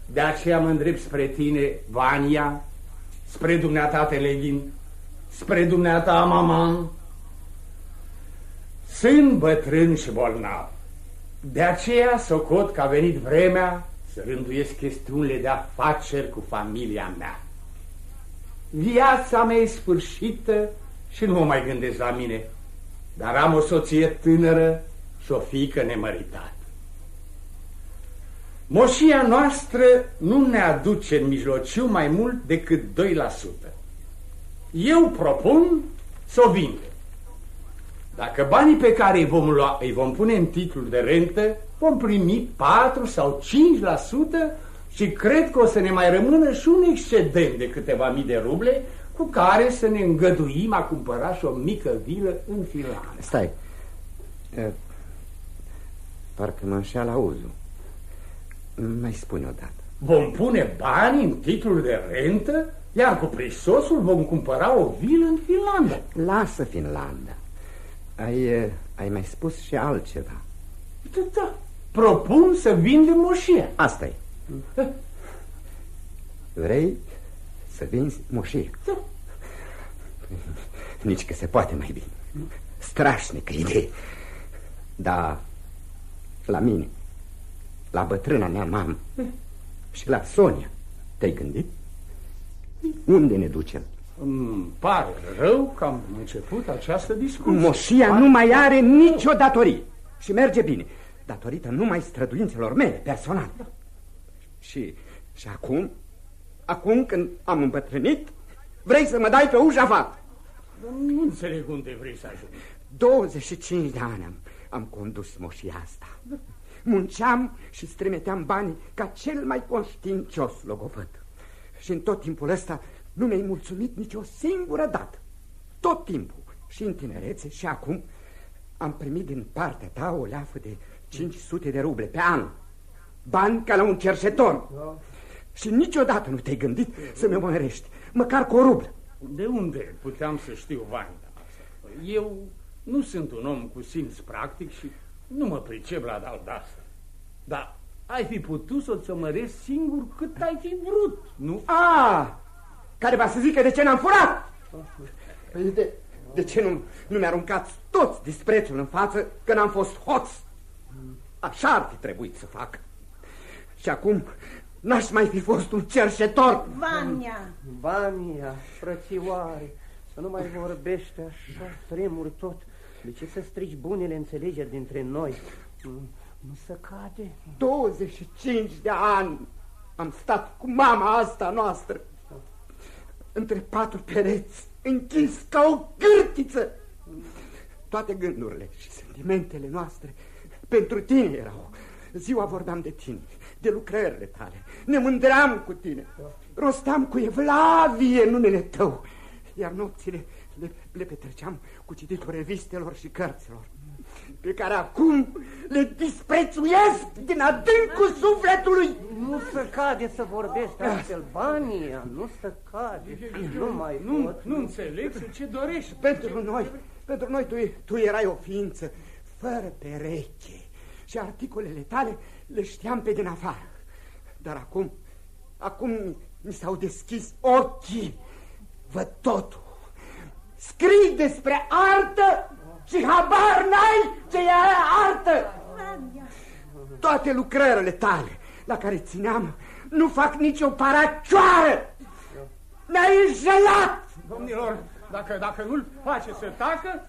De aceea mă îndrept spre tine, Vania, spre dumneata Teleghin, spre dumneata Maman. Sunt bătrân și bolnav. De aceea socot că a venit vremea să rânduiesc chestiunile de afaceri cu familia mea. Viața mea e sfârșită și nu mă mai gândesc la mine, dar am o soție tânără și o fiică nemăritată. Moșia noastră nu ne aduce în mijlociu mai mult decât 2%. Eu propun să o vindem. Dacă banii pe care îi vom, lua, îi vom pune în titlul de rentă, vom primi 4 sau 5% și cred că o să ne mai rămână și un excedent de câteva mii de ruble cu care să ne îngăduim a cumpăra și o mică vilă în Finlanda. Stai. E, parcă mă înșeală auzul. Mai spune odată. Vom pune bani în titlul de rentă, iar cu prisosul vom cumpăra o vilă în Finlanda. Lasă Finlanda. Ai, ai mai spus și altceva. Da, da. Propun să vindem moșia. asta e. Vrei să vinzi moșie? Da. Nici că se poate mai bine. Strașnică idee. Dar la mine, la bătrâna mea mamă și la Sonia, Te-ai gândit? Unde ne ducem? Îmi pare rău că am început această discuție. Moșia nu mai are nicio datorie și merge bine, datorită numai străduințelor mele, personal. Și, și acum, acum când am îmbătrânit, vrei să mă dai pe ușa afară. Nu înțeleg unde vrei să ajungi. 25 de ani am, am condus moșia asta. Munceam și stremeteam banii ca cel mai conștiincios logovăt. Și în tot timpul ăsta nu mi-ai mulțumit nicio singură dată. Tot timpul, și în tinerețe și acum, am primit din partea ta o leafă de 500 de ruble pe an. Bani ca la un cerșetor. Da. Și niciodată nu te-ai gândit să-mi mărești, măcar cu o rublă. De unde puteam să știu Vanda asta? Eu nu sunt un om cu simț practic și nu mă pricep la dal de asta. Dar ai fi putut să-ți mărești singur cât ai fi vrut, nu? A, care va să zică de ce n-am furat? Păi de, de ce nu, nu mi-aruncați toți disprețul în față că n-am fost hoț? Așa ar fi trebuit să fac. Și acum n-aș mai fi fost un cerșetor. Vania! Vania, frățioare, să nu mai vorbește așa, tremur tot. De ce să strici bunele înțelegeri dintre noi? Nu se cade. 25 de ani am stat cu mama asta noastră între patru pereți, închis ca o cârtiță. Toate gândurile și sentimentele noastre pentru tine erau. Ziua vorbeam de tine, de lucrările tale, ne mândream cu tine, rostam cu evlavie numele tău, iar nopțile le, le petreceam cu cititul revistelor și cărților pe care acum le disprețuiesc din adâncul sufletului. Nu se cade să vorbești astfel, Bania, nu se cade, nu mai nu, pot. Nu înțeleg ce dorești. Pentru noi, pentru noi tu, tu erai o ființă fără pereche și articolele tale le știam pe din afară. Dar acum, acum mi s-au deschis ochii, văd totul. Scrii despre artă și habar n-ai ce e artă. Toate lucrările tale la care țineam nu fac nicio paracioară. Ne-ai înșelat! Domnilor, dacă, dacă nu-l face să tacă,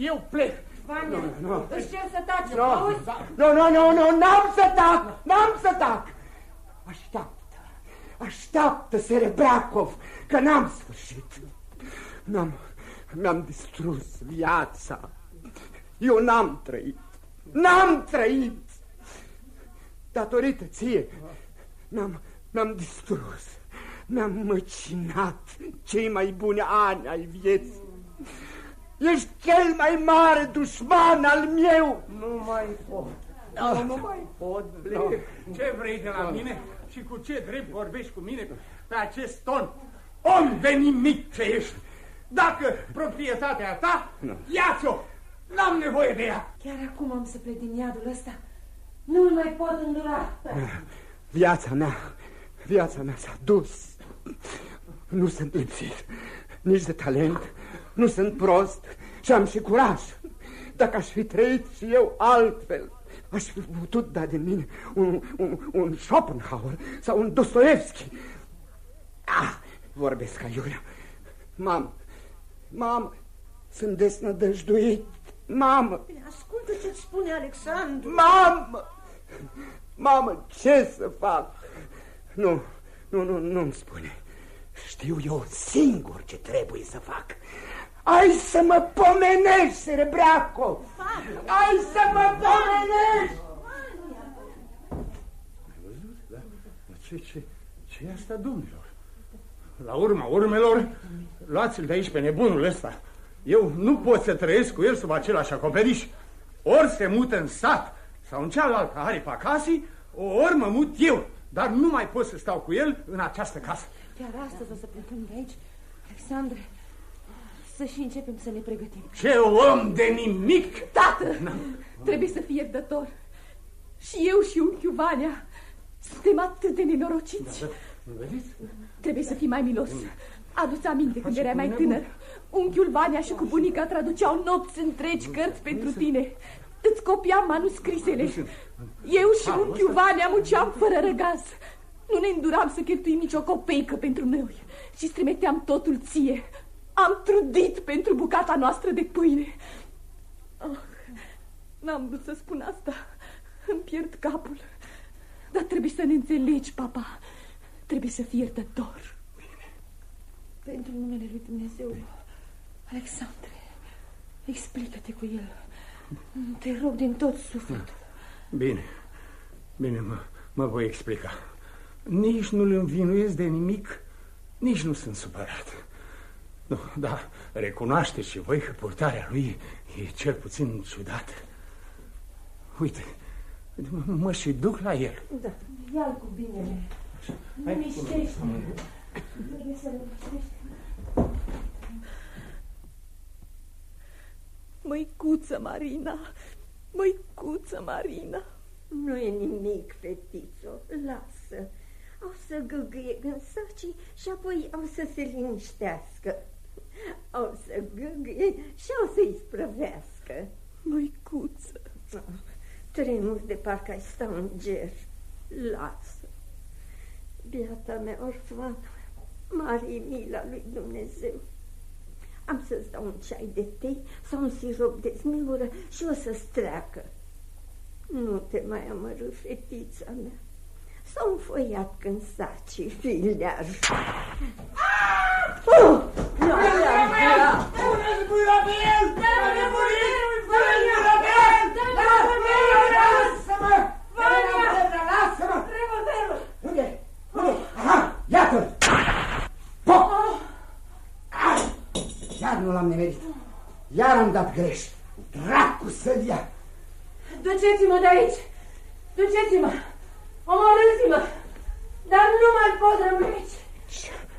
eu plec. Vania, nu, nu. își cer să taci, nu, auzi? Nu, nu, nu, nu, n-am să tac, n-am să tac. Așteaptă, așteaptă, Serebreacov, că n-am sfârșit. N-am, mi-am distrus viața. Eu n-am trăit. N-am trăit. Datorită ție, mi-am mi-am distrus. Mi-am măcinat cei mai buni ani ai vieții. Ești cel mai mare dușman al meu. Nu mai pot. Ah. Nu mai pot, plec. Ce vrei de la mine și cu ce drept vorbești cu mine pe acest ton? Om de nimic ce ești! Dacă proprietatea ta, no. ia-ți-o! N-am nevoie de ea! Chiar acum am să plec din iadul ăsta. Nu-l mai pot îndura. Viața mea, viața mea s-a dus. Nu sunt lipsit nici de talent, nu sunt prost și am și curaj. Dacă aș fi trăit și eu altfel, aș fi putut da din mine un, un, un Schopenhauer sau un Dostoevski. Ah, vorbesc ca Iulia. Mamă, mamă, sunt desnădăjduit. Mamă! Ascultă ce-ți spune Alexandru. Mamă! Mamă, ce să fac? Nu, nu, nu, nu-mi spune. Știu eu singur ce trebuie să fac. Ai să mă pomenești, Serebreaco! Ai să mă pomenești! Ai văzut? Da? Ce, ce, ce e asta, domnilor? La urma urmelor, luați-l de aici pe nebunul ăsta. Eu nu pot să trăiesc cu el sub același acoperiș. Ori se mută în sat sau în cealaltă aripa casei, ori mă mut eu. Dar nu mai pot să stau cu el în această casă. Chiar astăzi o să plecăm de aici, Alexandre, să și începem să ne pregătim. Ce om de nimic! Tată, trebuie să fii iertător. Și eu și unchiul Vania suntem atât de nenorociți. Da, da. Vedeți? Trebuie să fii mai milos. Adu-ți aminte când erai mai tânăr. Unchiul Vania și cu bunica traduceau nopți întregi cărți pentru tine. Îți copiam manuscrisele. Eu și unchiul Vania muceam fără răgaz. Nu ne înduram să cheltuim nicio copeică pentru noi și strimeteam totul ție. Am trudit pentru bucata noastră de pâine. Oh, N-am vrut să spun asta. Îmi pierd capul. Dar trebuie să ne înțelegi, papa. Trebuie să fii iertător. Pentru numele lui Dumnezeu, Alexandre, explică-te cu el. Te rog din tot sufletul. Bine, bine, mă, mă voi explica. Nici nu-l învinuiesc de nimic, nici nu sunt supărat. Nu, da, recunoașteți și voi că purtarea lui e cel puțin ciudată. Uite, mă și duc la el. Da, ia-l cu binele. Nu miștește. Trebuie să liniștești. Măicuță, Marina, măicuță, Marina. Nu e nimic, fetițo, lasă. Au să gâgâie în sacii și apoi au să se liniștească. Au să gâgâie și au să-i sprăvească. Măicuță. Tremur de parcă ai sta în ger. Lasă. Biata mea orfană, mare mila lui Dumnezeu. Am să-ți dau un ceai de tei sau un sirop de smilură și o să-ți treacă. Nu te mai amărâ, fetița mea. S-a înfoiat când saci, filear. Oh! Nu, nu, Iată-l! Iar nu l-am nemerit. Iar am dat greș. Dracu să-l ia. Duceți-mă de aici! Duceți-mă! Omorâți-mă! Dar nu mai pot rămâne aici!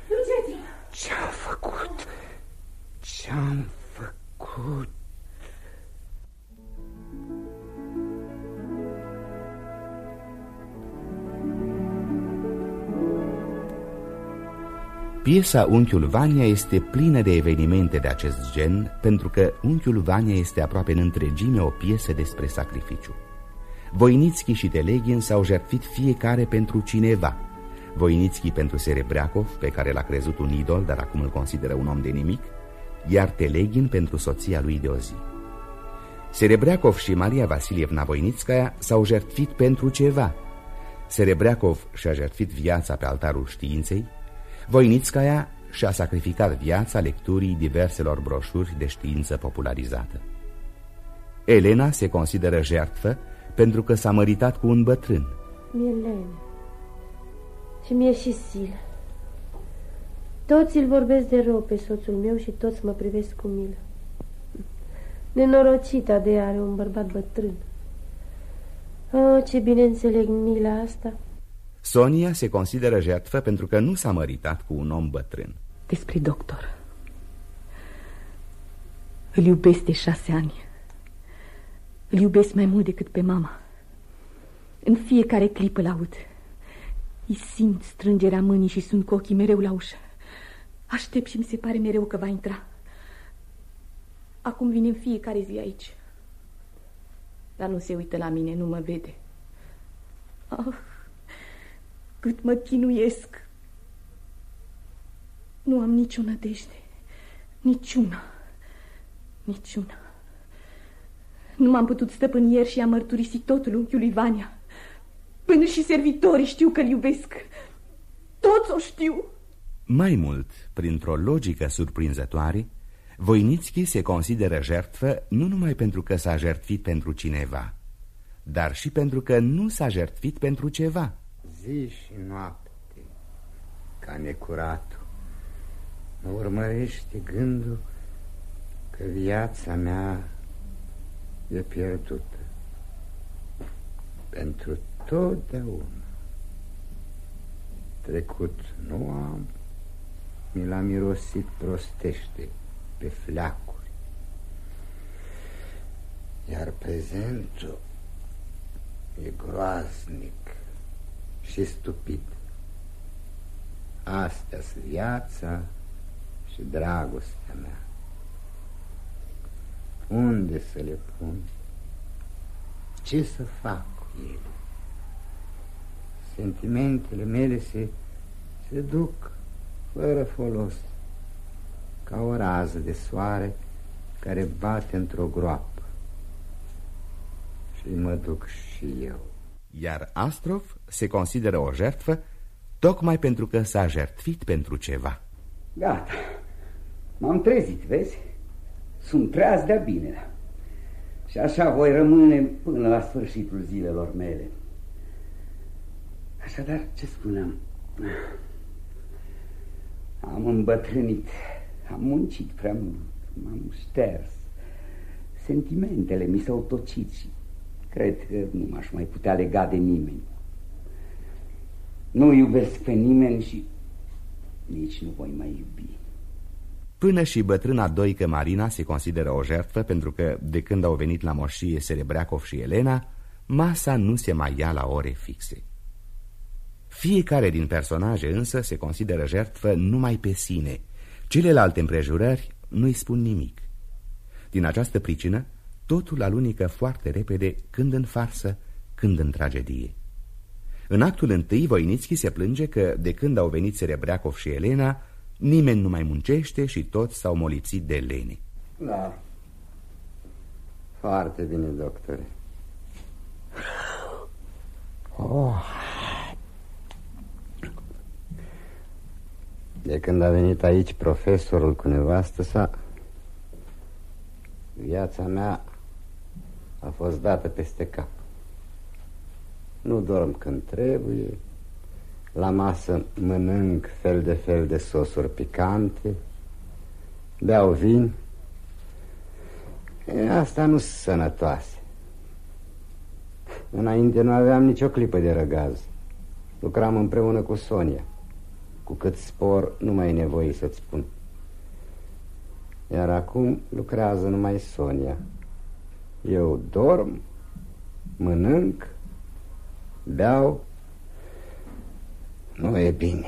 Duceți-mă! Ce-am făcut? Ce-am făcut? Piesa Unchiul Vania este plină de evenimente de acest gen, pentru că Unchiul Vania este aproape în întregime o piesă despre sacrificiu. Voinițchi și Teleghin s-au jertfit fiecare pentru cineva. Voinițchi pentru Serebreacov, pe care l-a crezut un idol, dar acum îl consideră un om de nimic, iar Teleghin pentru soția lui de o zi. Serebreacov și Maria Vasilievna Voinițcaia s-au jertfit pentru ceva. Serebreacov și-a jertfit viața pe altarul științei, Voinițcaia și-a sacrificat viața lecturii diverselor broșuri de știință popularizată. Elena se consideră jertfă pentru că s-a măritat cu un bătrân. Mi-e lene și mi-e și silă. Toți îl vorbesc de rău pe soțul meu și toți mă privesc cu milă. Nenorocita de are un bărbat bătrân. Oh, ce bine înțeleg mila asta. Sonia se consideră jertfă pentru că nu s-a măritat cu un om bătrân. Despre doctor. Îl iubesc de șase ani. Îl iubesc mai mult decât pe mama. În fiecare clipă l-aud. Îi simt strângerea mâinii și sunt cu ochii mereu la ușă. Aștept și mi se pare mereu că va intra. Acum vine în fiecare zi aici. Dar nu se uită la mine, nu mă vede. Oh, cât mă chinuiesc. Nu am nicio nădejde. Niciuna. Niciuna. Nu m-am putut stăpâni ieri și am mărturisit totul unchiului Vania. Până și servitorii știu că-l iubesc. Toți o știu. Mai mult, printr-o logică surprinzătoare, Voinițchi se consideră jertfă nu numai pentru că s-a jertfit pentru cineva, dar și pentru că nu s-a jertfit pentru ceva. Zi și noapte, ca necuratul, mă urmărește gândul că viața mea e pierdută pentru totdeauna. Trecut nu am, mi l-a mirosit prostește pe fleacuri. Iar prezentul e groaznic și stupid. Astea sunt viața și dragostea mea. Unde să le pun? Ce să fac cu ele? Sentimentele mele se, se duc fără folos, ca o rază de soare care bate într-o groapă. Și mă duc și eu. Iar Astrov se consideră o jertfă tocmai pentru că s-a jertfit pentru ceva. Gata, m-am trezit, vezi? Sunt treaz de-a bine. Și așa voi rămâne până la sfârșitul zilelor mele. Așadar, ce spuneam? Am îmbătrânit, am muncit prea mult, m-am șters. Sentimentele mi s-au tocit și cred că nu m-aș mai putea lega de nimeni. Nu iubesc pe nimeni și nici nu voi mai iubi. Până și bătrâna Doică Marina se consideră o jertfă pentru că, de când au venit la moșie Serebreacov și Elena, masa nu se mai ia la ore fixe. Fiecare din personaje însă se consideră jertfă numai pe sine. Celelalte împrejurări nu-i spun nimic. Din această pricină, totul alunecă foarte repede, când în farsă, când în tragedie. În actul întâi, Voinițchi se plânge că, de când au venit Serebreacov și Elena, nimeni nu mai muncește și toți s-au molițit de lene. Da. Foarte bine, doctore. Oh. De când a venit aici profesorul cu nevastă sa, viața mea a fost dată peste cap. Nu dorm când trebuie, la masă mănânc fel de fel de sosuri picante, beau vin. E, asta nu sunt sănătoase. Înainte nu aveam nicio clipă de răgaz. Lucram împreună cu Sonia. Cu cât spor, nu mai e nevoie să-ți spun. Iar acum lucrează numai Sonia. Eu dorm, mănânc, beau. Nu e bine.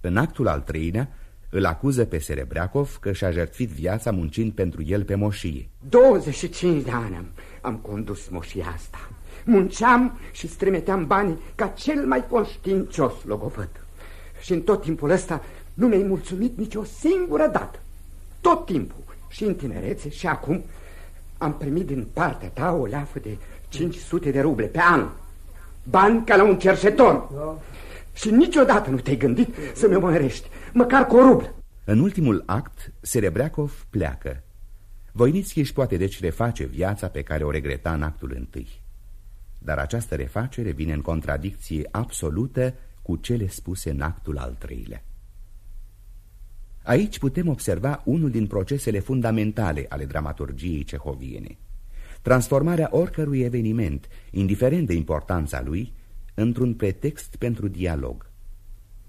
În actul al treilea, îl acuză pe Serebreacov că și-a jertfit viața muncind pentru el pe moșie. 25 de ani am, am condus moșia asta. Munceam și stremeteam banii ca cel mai conștiincios logovăt. Și în tot timpul ăsta nu mi-ai mulțumit nicio singură dată. Tot timpul, și în tinerețe și acum, am primit din partea ta o leafă de 500 de ruble pe an. Bani ca la un cerșetor. Da. Și niciodată nu te-ai gândit să-mi mărești, măcar cu o rublă. În ultimul act, Serebreacov pleacă. Voinițchi își poate deci reface viața pe care o regreta în actul întâi. Dar această refacere vine în contradicție absolută cu cele spuse în actul al treilea. Aici putem observa unul din procesele fundamentale ale dramaturgiei cehoviene. Transformarea oricărui eveniment, indiferent de importanța lui, într-un pretext pentru dialog.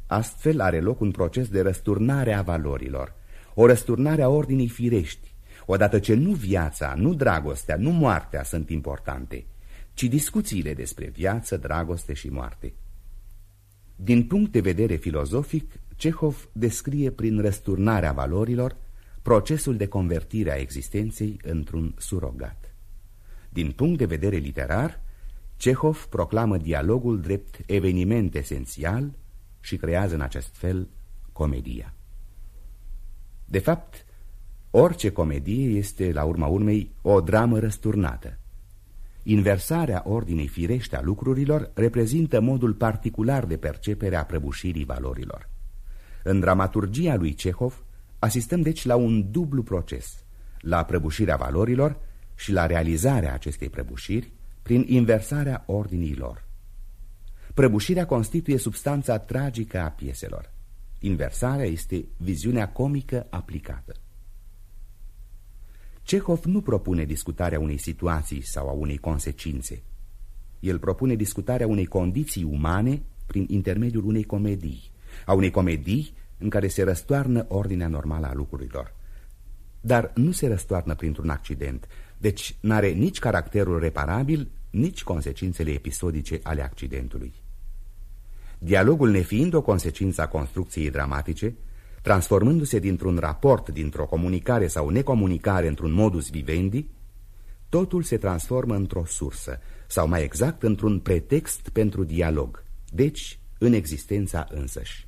Astfel are loc un proces de răsturnare a valorilor, o răsturnare a ordinii firești, odată ce nu viața, nu dragostea, nu moartea sunt importante, ci discuțiile despre viață, dragoste și moarte. Din punct de vedere filozofic, Cehov descrie prin răsturnarea valorilor procesul de convertire a existenței într-un surogat. Din punct de vedere literar, Cehov proclamă dialogul drept eveniment esențial și creează în acest fel comedia. De fapt, orice comedie este, la urma urmei, o dramă răsturnată. Inversarea ordinei firește a lucrurilor reprezintă modul particular de percepere a prăbușirii valorilor. În dramaturgia lui Cehov asistăm deci la un dublu proces, la prăbușirea valorilor și la realizarea acestei prăbușiri prin inversarea ordinii lor. Prăbușirea constituie substanța tragică a pieselor. Inversarea este viziunea comică aplicată. Cehov nu propune discutarea unei situații sau a unei consecințe. El propune discutarea unei condiții umane prin intermediul unei comedii, a unei comedii în care se răstoarnă ordinea normală a lucrurilor. Dar nu se răstoarnă printr-un accident, deci n-are nici caracterul reparabil, nici consecințele episodice ale accidentului. Dialogul nefiind o consecință a construcției dramatice, transformându-se dintr-un raport, dintr-o comunicare sau necomunicare într-un modus vivendi, totul se transformă într-o sursă, sau mai exact într-un pretext pentru dialog, deci în existența însăși.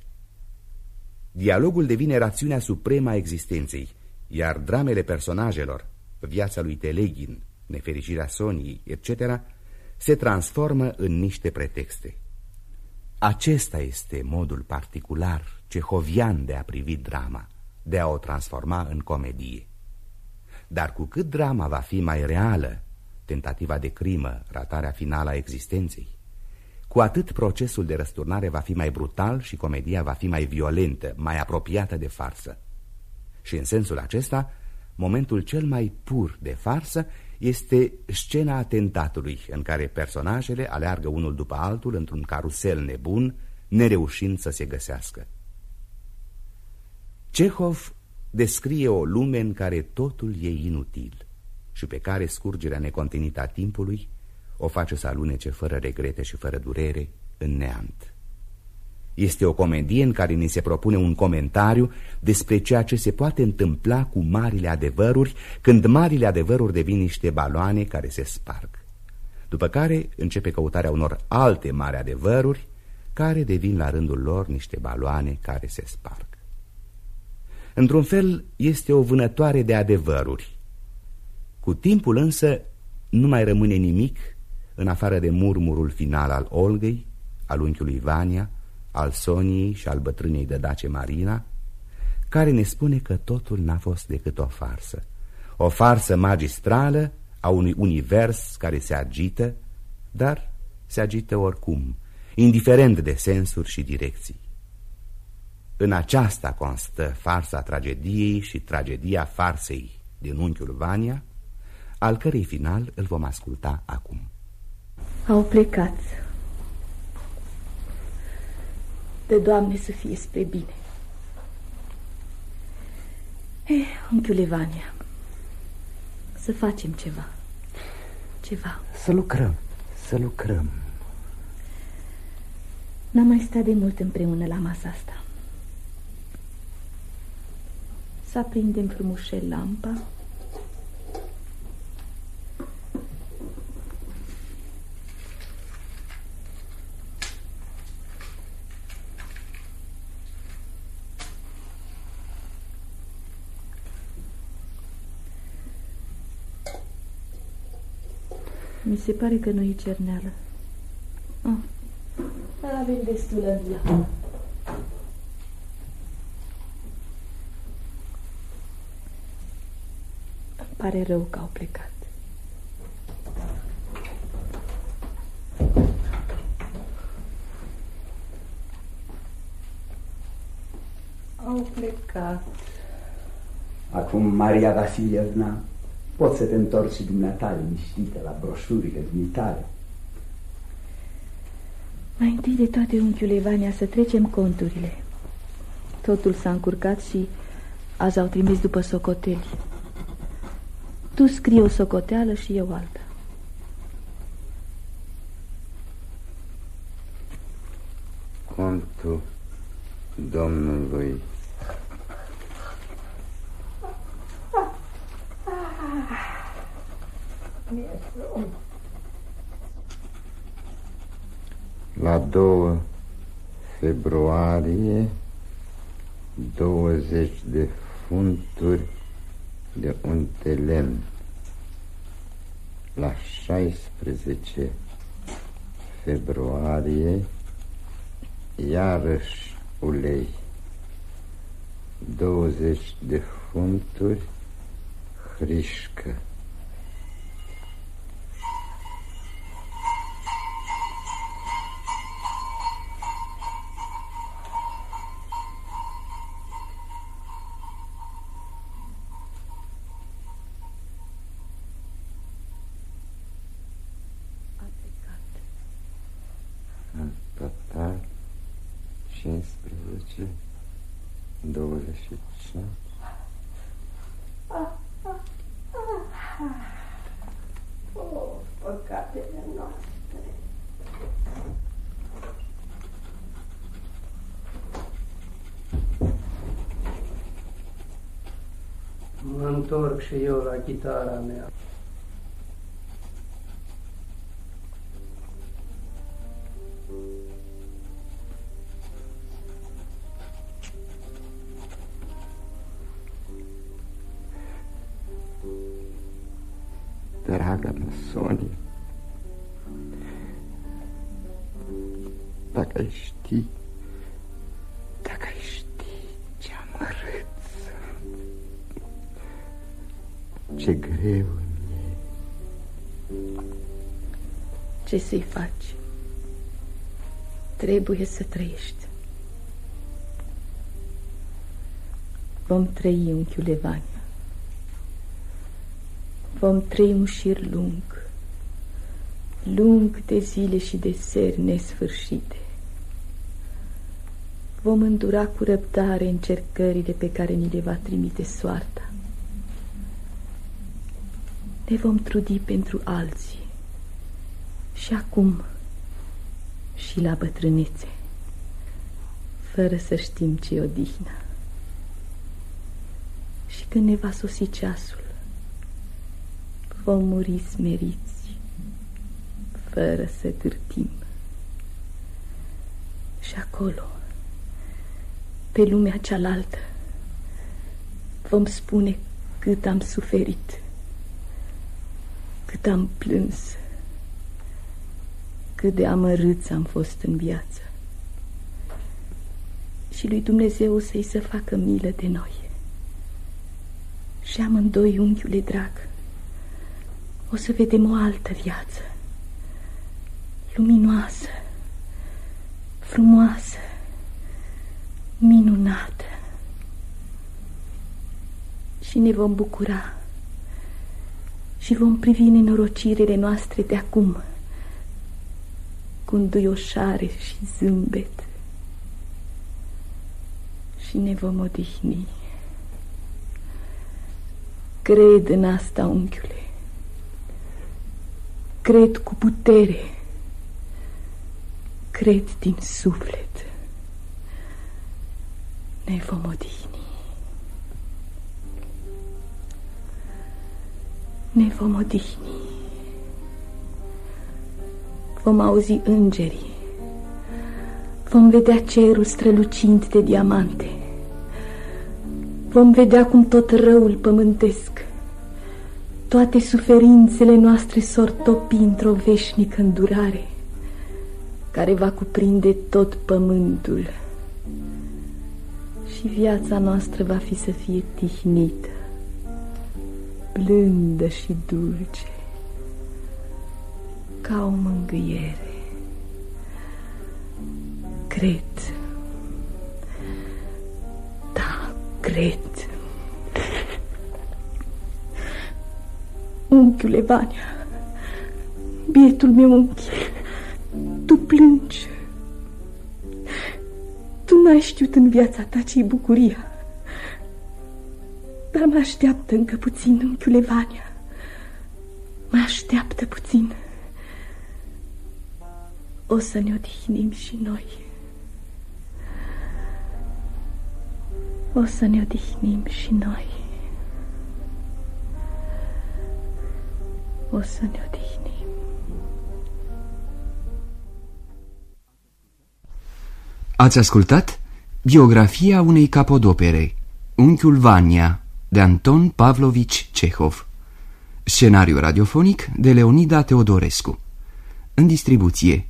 Dialogul devine rațiunea supremă a existenței, iar dramele personajelor, viața lui Teleghin, nefericirea Soniei, etc., se transformă în niște pretexte. Acesta este modul particular cehovian de a privi drama, de a o transforma în comedie. Dar cu cât drama va fi mai reală, tentativa de crimă, ratarea finală a existenței, cu atât procesul de răsturnare va fi mai brutal și comedia va fi mai violentă, mai apropiată de farsă. Și în sensul acesta, momentul cel mai pur de farsă este scena atentatului în care personajele aleargă unul după altul într-un carusel nebun, nereușind să se găsească. Cehov descrie o lume în care totul e inutil și pe care scurgerea necontenită a timpului o face să alunece fără regrete și fără durere în neant. Este o comedie în care ni se propune un comentariu despre ceea ce se poate întâmpla cu marile adevăruri când marile adevăruri devin niște baloane care se sparg. După care începe căutarea unor alte mari adevăruri care devin la rândul lor niște baloane care se sparg. Într-un fel, este o vânătoare de adevăruri. Cu timpul însă nu mai rămâne nimic în afară de murmurul final al Olgăi, al unchiului Vania, al Soniei și al bătrânei de dace Marina, care ne spune că totul n-a fost decât o farsă. O farsă magistrală a unui univers care se agită, dar se agită oricum, indiferent de sensuri și direcții. În aceasta constă farsa tragediei și tragedia farsei din unchiul Vania, al cărei final îl vom asculta acum. Au plecat Dă, Doamne, să fie spre bine. Eh, unchiule Vania, să facem ceva. Ceva. Să lucrăm, să lucrăm. N-am mai stat de mult împreună la masa asta. Să aprindem frumușel lampa Mi se pare că nu-i cerneală. Oh. Avem destulă în ea. pare rău că au plecat. Au plecat. Acum Maria Vasilievna Poți să te întorci și dumneata liniștită la broșurile dumitale. Mai întâi de toate, unchiule Ivania, să trecem conturile. Totul s-a încurcat și azi au trimis după socoteli. Tu scrii o socoteală și eu alta. Contul domnului la 2 februarie 20 de funturi de un la 16 februarie iarăși ulei. 20 de funturi hrișcă. και η τα πηγαίνουν εκεί. Ce să-i faci? Trebuie să trăiești. Vom trăi, unchiule Vania. Vom trăi un șir lung, lung de zile și de seri nesfârșite. Vom îndura cu răbdare încercările pe care ni le va trimite soarta. Ne vom trudi pentru alții și acum și la bătrânețe, fără să știm ce odihnă. Și când ne va sosi ceasul, vom muri smeriți, fără să târtim. Și acolo, pe lumea cealaltă, vom spune cât am suferit, cât am plâns, cât de amărâți am fost în viață. Și lui Dumnezeu să-i să facă milă de noi. Și amândoi, unchiule drag, o să vedem o altă viață, luminoasă, frumoasă, minunată. Și ne vom bucura și vom privi nenorocirile noastre de acum cu înduioșare și zâmbet și ne vom odihni. Cred în asta, unchiule. Cred cu putere. Cred din suflet. Ne vom odihni. Ne vom odihni vom auzi îngerii, vom vedea cerul strălucind de diamante, vom vedea cum tot răul pământesc, toate suferințele noastre s-or topi într-o veșnică îndurare, care va cuprinde tot pământul. Și viața noastră va fi să fie tihnită, blândă și dulce ca o mângâiere. Cred. Da, cred. Unchiule Vania, bietul meu unchi, tu plângi. Tu n-ai știut în viața ta ce bucuria. Dar mă așteaptă încă puțin, unchiule Vania. Mă așteaptă puțin o să ne odihnim și noi. O să ne odihnim și noi. O să ne odihnim. Ați ascultat biografia unei capodopere, Unchiul Vania, de Anton Pavlovici Cehov. Scenariu radiofonic de Leonida Teodorescu. În distribuție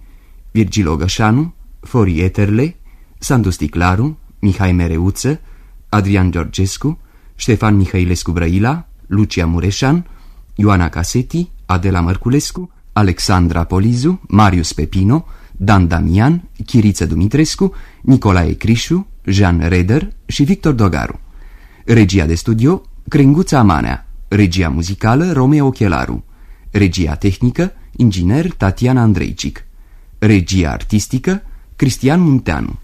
Virgil Ogășanu, Fori Eterle, Sandu Sticlaru, Mihai Mereuță, Adrian Georgescu, Ștefan Mihailescu Brăila, Lucia Mureșan, Ioana Caseti, Adela Mărculescu, Alexandra Polizu, Marius Pepino, Dan Damian, Chiriță Dumitrescu, Nicolae Crișu, Jean Reder și Victor Dogaru. Regia de studio, Crenguța Amanea. Regia muzicală, Romeo Chelaru. Regia tehnică, inginer Tatiana Andreicic. Regia artistică Cristian Munteanu